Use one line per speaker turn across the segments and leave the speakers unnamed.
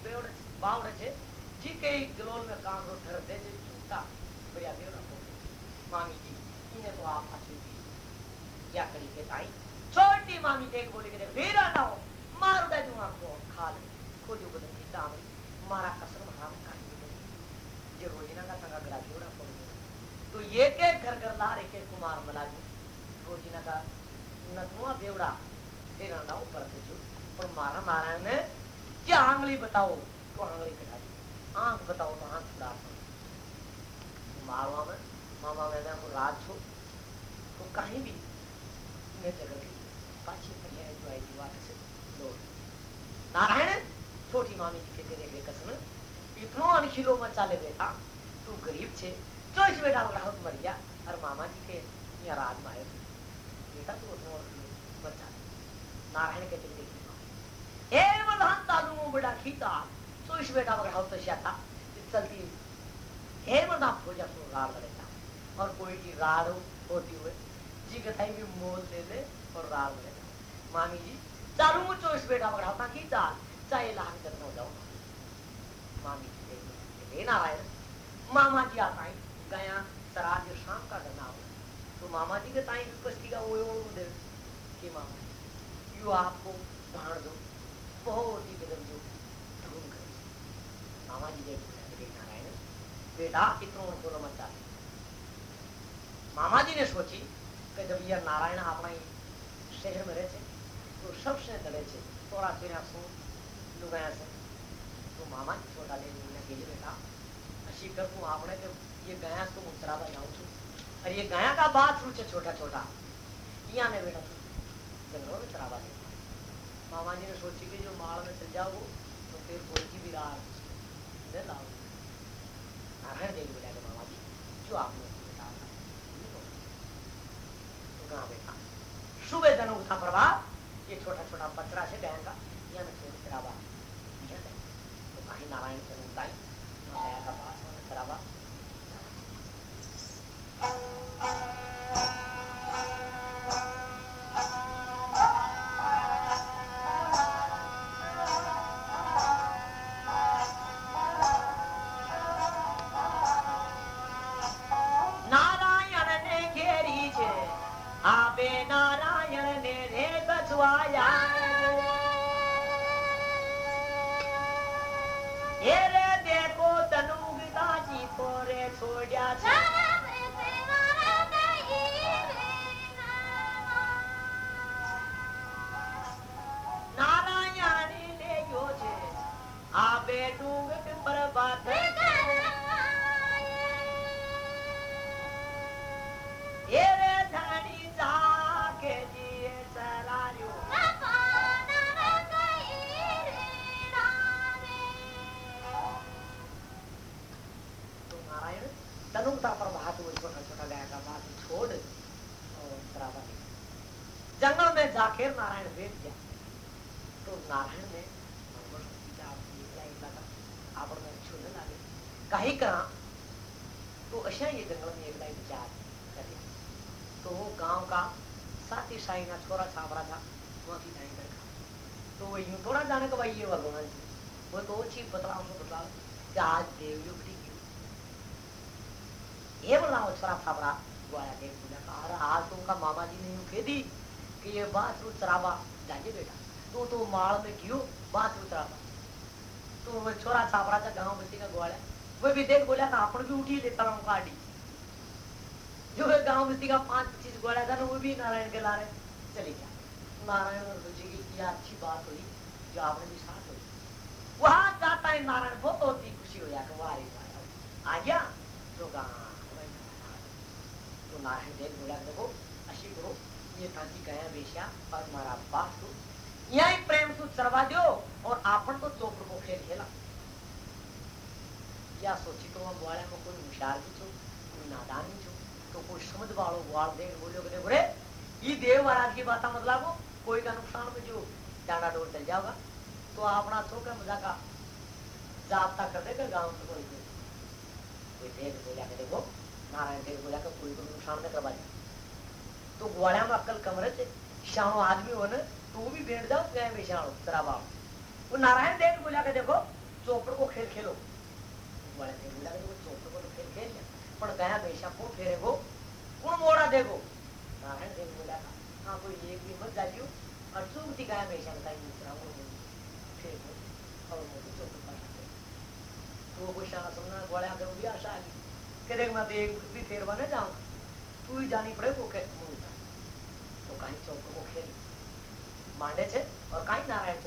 पाची बेवड़े છે जी के गलोल में काम रो ठर दे जे चूता बढ़िया बेवड़ा को मामी जी इने तो आप दी क्या करी के ताई? छोटी मामी देख बोली के वेरा ना हो। मारो दे दूँ आपको खा ले। बदन की दाम मारा कसर भाव काढी जे रोजिना का संगा गला जोड़ा पड़ तो ये के घर घर लार एक एक कुमार मलाजू। रोजिना का नथुआ बेवड़ा फिर आना ऊपर से जो पर मारा मारा ने क्या आंगली बताओ। तो आंगली कटाई आँख बताओ तो आँख सुधारना मारवा में मामा मैदा को राज छो। तो कहीं भी मैं जगह की पाछी पर जो आई दीवार से लोग नारायण, छोटी मामी जी के तेरे के कसम, इतनो अनखिलो में चाले बेटा तू गरीब छे, जो इस बेटा को राहत मर गया और मामा जी के यहाँ राज में आए बेटा तू उतना मत नारायण के तेरे तालुगो बड़ा खीता तो इस बेटा मगर हम तो चलती हे बता पूजा सो राड़ लेता और कोई की होती हुए, जी कथाई भी मोल और राड़ लेता मामी जी चालू मुझ चोश बेटा मगर हम खीता चाहे लान करना हो जाओ। मामी जी नारायण, मामा जी आता गया सरा जो शाम का करना हो। तो मामा के ताई विपस्थित का वो वो दे। के मामा यू आपको भाड़ दो। ही ढूंढ कर मामा जी देख नारायण बेटा इतना उनको मत चाहते मामा जी ने सोची कि जब यह नारायण अपना शहर में रहे तो सबसे डरे थे थोड़ा फिर सो लुगाया से तो मामा छोटा ले के लिए बेटा अशी करूँ आपने तो ये गया तो मुतरावा जाऊँ छू और ये गया का बात रू छोटा छोटा यहाँ ने बेटा जंगलों में तरावा दे मामा जी ने सोची कि जो माल में चल जाओ तो फिर कोई की भी में जाके नारायण बैठ गया। तो नारायण ने को का काही करा तो अशा ये जंगल में एकला विचार कर। तो वो गाँव का साथी साई ना छोरा छापरा था की जाए कर तो वो यूँ थोड़ा जाने का भाई ये भगवान जी। वो तो चीज़ बतलाओ तो बतलाओ कि आज देवयुग ठीक ये बोला वो छोरा छापरा गोया देख बोला कहा, अरे आज तो उनका मामा जी ने यूँ कह दी कि ये बात रू चरावा जाइए बेटा। तू तो माल में क्यों बात रू चरावा तो वो छोरा छापरा था, गाँव बस्ती का गोया वो भी देख बोला था अपन भी उठी लेता हूँ गाड़ी जो है गाँव बस्ती का पाँच पच्चीस गोड़ा था ना वो भी नारायण के लारे। चले गया। नारायण और रुचि की क्या अच्छी बात हुई, जो आपने भी साथ हुई। वहाँ जाता है नारायण, बहुत ही खुशी हो जाकर वाह आ गया तो कहा तो नारायण देव बोला, देखो, अशी करो तांती गया बेशा और मारा बाप तो। यही प्रेम तू चरवा दो और आपन तो चोपड़ को खेल। खेला या सोची तो वाले में कोई होशियार भी छो कोई नादान भी छो तो कोई समझ वालों ग्वाल देख बोलो कि बोले ये देव महाराज की बात मतलब कोई का नुकसान में जो डांडा डोल चल जाओगा। तो अपना छोकर मज़ाक जापता कर देगा गाँव में कोई देव बोला के देखो नारायण देव बोला के कोई को नुकसान न करवा तो ग्वाड़ा में अक्कल कमरे से शानो आदमी हो ना तू भी बैठ जाओ गए में शानो तेरा बाप। वो नारायण देव बोला के देखो, चौपड़ को खेल खेलो। देव बोला देखो, चौपड़ को तो खेल खेल पर गया बेशा को फेरे को कौन मोड़ा देखो नारायण देव बोला हाँ कोई एक भी मत जालियो और बेशा दूसरा वो फेर और चौपड़ पर तो कोई शाना सुनना ग्वाड़ा के भी आशा आ गई देख, मैं तो एक भी फेरवा न जाऊँगा तू ही जानी पड़े वो के तो कहीं चौक को खेल मांडे और कहीं नारायण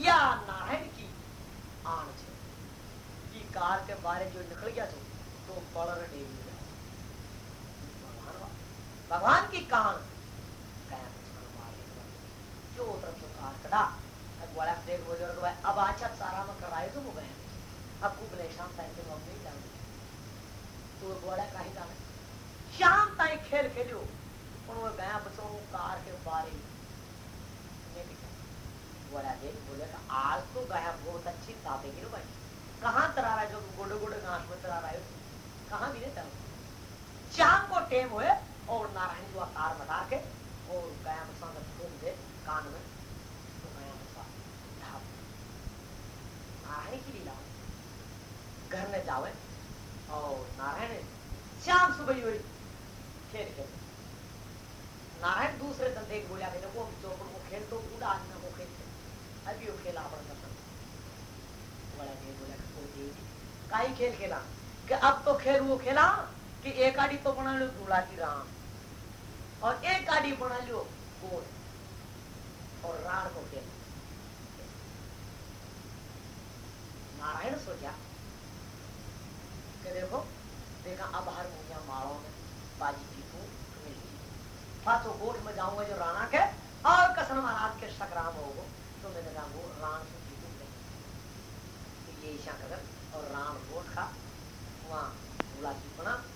या नारायण की आन छे की कार के बारे जो निकल गया छो तो पड़र डेवी भगवान भगवान की मारे जो तरफ़ जो कार कढ़ा अब बड़ा देख बोले और भाई अब अच्छा सारा में कराए तो गए अब खूब ले शाम ताई के हम नहीं जाने तो बड़ा काहे जाने। शाम ताई खेल और वो गया बच्चों कार के बारे भी बड़ा देख, बोले आज तो गया बहुत अच्छी तापे गिरो भाई। कहाँ तरा रहा है जो गोडे गोडे घास में तरा रहा है, कहाँ नहीं तरा शाम को टेम हुए, और नारायण जो कार बता के, और गया बच्चों का फूक दे, कान में तो गया बच्चा ढाप नारायण की लीला। घर में जावे और नारायण शाम सुबह हुई खेल खेल नारायण दूसरे दिन देख बोला कि देखो अभी चौपड़ को खेल तो पूरा आदमी को खेल अभी वो खेला अपन पसंद बड़ा देव बोला कि कोई काई खेल खेला, कि अब तो खेल वो खेला कि एक आड़ी तो बना लो दूल्हा की राम। और एक आड़ी बना लो गोल और राण को खेल। नारायण सोचा कि देखो, देखा, अब हर मुनिया मारो में बाजी जीतू मिली फातो गोठ में जाऊँगा जो राणा के, और कसन महाराज के संग्राम होगो तो मैंने कहा, वो राम से जीतू तो ये ईशा कदर और राम गोठ खा वहाँ भोला जीपना और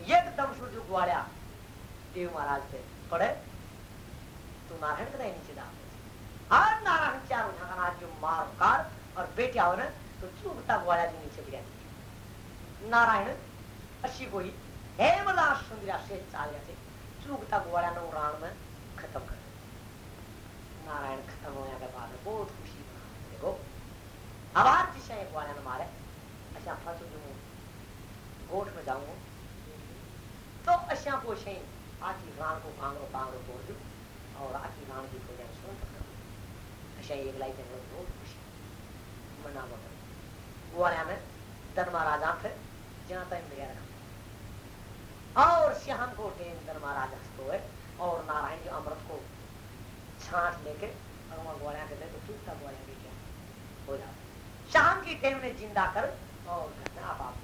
एकदम सूर्य ग्वालिया। देव महाराज पे पड़े तो नारायण कदा नीचे दाव हर नारायण चारों ढाका जो मार कार और बेटे आओ ना तो चूकता ग्वाला जो नीचे गिरा नारायण अच्छी कोई से चाल चूकता राण में खत्म कर नारायण खत्म होने के बाद बहुत खुशी देखो अब ने मारे अच्छा फंसो गोठ में जाऊँगा तो अच्छा को शे आखी राण को कांगरो तोड़ दू और आखी राण की को जाए सुन अच्छा एक लाई बहुत खुशी मना वगैरह ग्वालिया में धर्मा राजा थे जहाँ तक मिल रहा और श्याम को टेन धर्मा राजा है और नारायण जी अमृत को छाट लेके, और वहाँ ग्वालिया के तो टूटता ग्वालिया भी क्या? हो जाता शाम की टेम ने ज़िंदा कर, और आप आप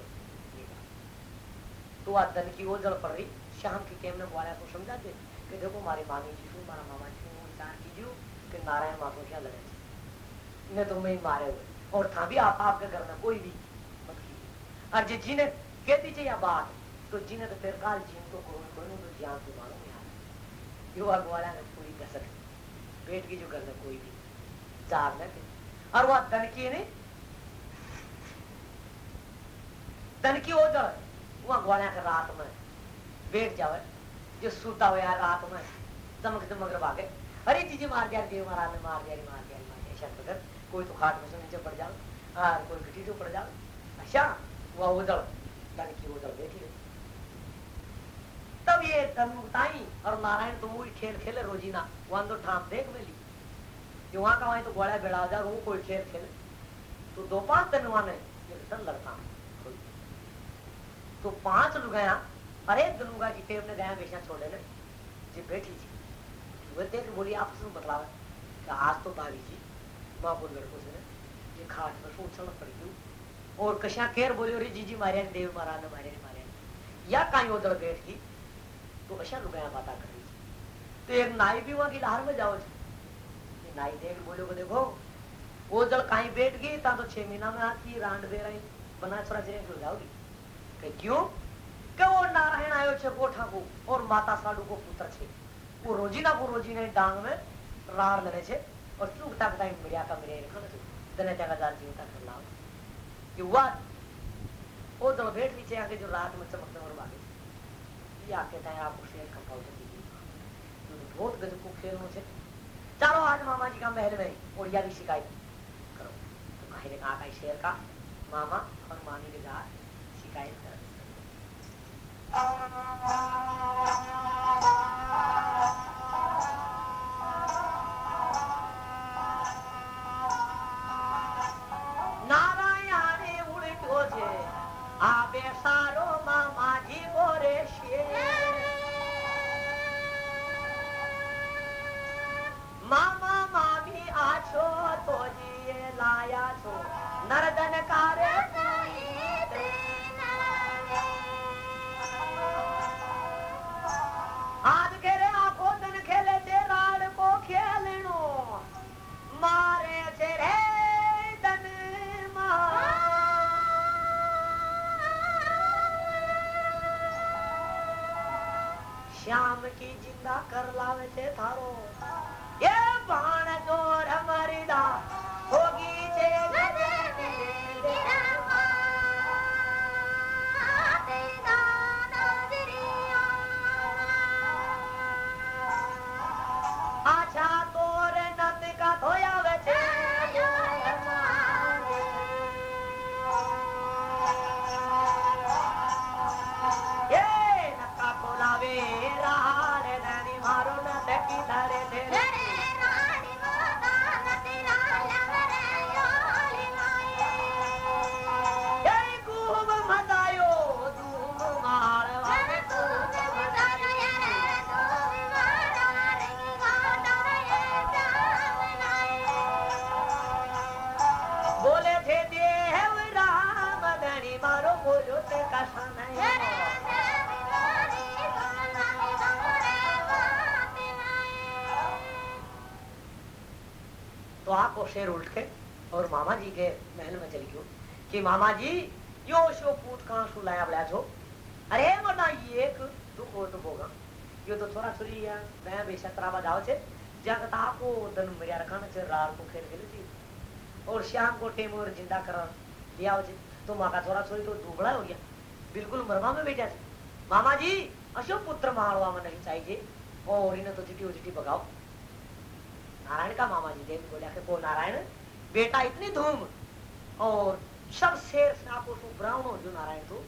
तो की वो जल पड़ रही। शाम की टेम ने ग्वालिया को समझा दे कि देखो हमारी मामी जी हूँ हमारा मामा जी हूँ विचार कीजिए कि नारायण माँ क्या लड़े ने तो मैं मारे हुए। और था भी आप, आपके घर में कोई भी मत कीजिए। और जो जिन्हें कहती चाहिए बात तो जी ने तो फिर काल जिन को कोई कोई तो ज्ञान को मालूम यार। युवा ग्वाला ने पूरी कसक पेट की जो घर में कोई भी। चार न और वह धन की नहीं धन की वो जड़ वहाँ ग्वाला के रात में बैठ जावे, जो सूता हुआ यार रात में, चमक चमक भागे अरे जीजी मार दिया, देव महाराज ने मार दिया मार दिया मार दिया शंकर कोई तो खाट में से नीचे पड़ जाओ हाँ कोई घटी तो पड़ जाओ अच्छा वह उदड़ लड़की उदड़ बैठी तब ये तनुताई और नारायण तो वही खेल खेले रोजीना, वहाँ तो ठाम देख में ली। कि वहाँ का वहाँ तो गोड़ा बेड़ा जा वो कोई खेल खेले। तो दो पाँच दिन वहाँ ने लड़ता तो पाँच लुगाया अरे दुलुगा जी टेप ने गया बेचा छोड़े ने। जी, बैठी जी वो देख बोली आपस में बतलावे आज तो बारी जी बाबू लड़को से ये खाट पर सोचना पड़ गई और कशा केर बोले रे जीजी मारे देव मारा न मारे मारे या कहीं उधर बैठ गई तो अशा लुगाया बाता कर रही तो एक नाई भी वहाँ की लहर में जाओ नाई देख बोले को देखो वो जल कहीं बैठ गई ता तो छह महीना में आती, रांड दे रही बना छोरा जे जाओगी। कि क्यों वो नारायण आयो छे कोठा को और माता साडू को पुत्र छे वो रोजीना को रोजीने डांग में रार लड़े छे और चूकता टाइम मिडिया का मिरे रखो दने जगह जाल जीवता कर लाओ कि वाद वो तो भेट नीचे आके जो रात में चमकने और बागे ये आके ताए आपको शेर का दी तो बहुत गजब को खेल मुझे चलो आज मामा जी का महल में और यह भी शिकायत करो तो कहे कहा का शेर का मामा और मामी के घर शिकायत कर कर लावे मामा जी के महल में મહેલમાં ચલી कि मामा जी यो शो कूट कहाँ सो लाया बड़ा छो अरे वरना ये एक दुख हो तो होगा। यो तो थोड़ा छुरी है, मैं बेशा तराबा जाओ छे। जगता को दन मरिया रखना छे रात को खेल खेल जी और शाम को टेम और ज़िंदा कर लिया छे। तो माँ का थोड़ा छुरी तो दुबड़ा हो गया। बिल्कुल मरमा में बैठा जी मामा जी अशो पुत्र मारवा में नहीं चाहिए। और इन्हें तो चिटी उचिटी भगाओ। नारायण का मामा जी देव बोलिया के को नारायण बेटा इतनी धूम और सब शेर सु ब्राह्मणो जो नारायण तो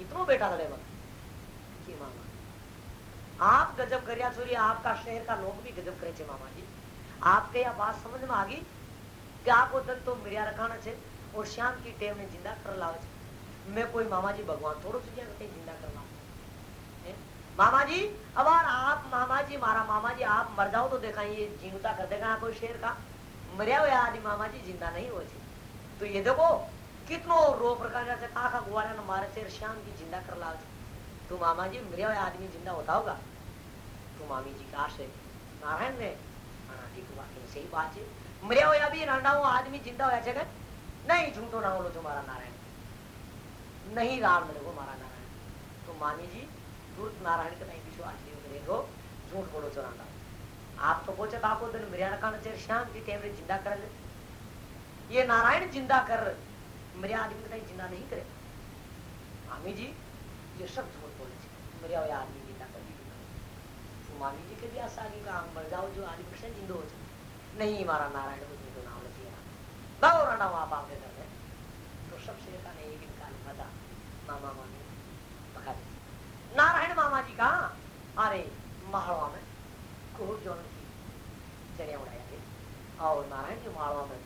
इतनो बेटा लड़े वक्त मामा आप गजब करिया छोरी आपका शहर का लोग भी गजब करे छे मामा जी। आपके यह बात समझ में आ गई कि आपको दन तो मिरिया रखाना छे और शाम की टेम ने ज़िंदा कर छे। मैं कोई मामा जी भगवान थोड़ो सुझिया कहीं ज़िंदा कर लाऊं? मामा जी, अब आप मामा जी, मारा मामा जी, आप मर जाओ तो देखा, ये जीवता कर देगा कोई शेर का? मरिया हुआ आदि मामा जी ज़िंदा नहीं हो तो ये देखो, कितनो रो प्रकार जैसे आखा गुआरा मारे शेर शाम की ज़िंदा कर लाओ तो मामा जी मरिया हुआ आदमी ज़िंदा होता होगा। तो मामी जी का से, नारायण ने सही बात है। मरिया हुआ भी रांडा हुआ आदमी ज़िंदा होया जगह नहीं झूठो ना बोलो तुम्हारा नारायण। नहीं राम मेरे को मारा नारायण। तो मामी जी दूर नारायण के नहीं विश्वास नहीं करेगो झूठ बोलो चो चौरांडा आप तो पूछे आपको दिन मरिया रखा चाहिए शाम की टाइम ज़िंदा कर ले। ये नारायण ज़िंदा कर मेरे आदमी कहीं ज़िंदा नहीं करे। मामी जी, ये सब झूठ मरिया हुआ आदमी ज़िंदा कर दी। मामी जी के भी आशा की काम मर जाओ, जो आदमी कृष्ण जिंदो हो जाए नहीं मारा नारायण को जिंदो नाम लगी बाबू राणा वहाँ पाप के कर तो सबसे का नहीं, एक काल मज़ा मामा, मामी नारायण मामा जी का अरे माड़वा में। खूब जो की चढ़िया उड़ाया और नारायण जी माड़वा में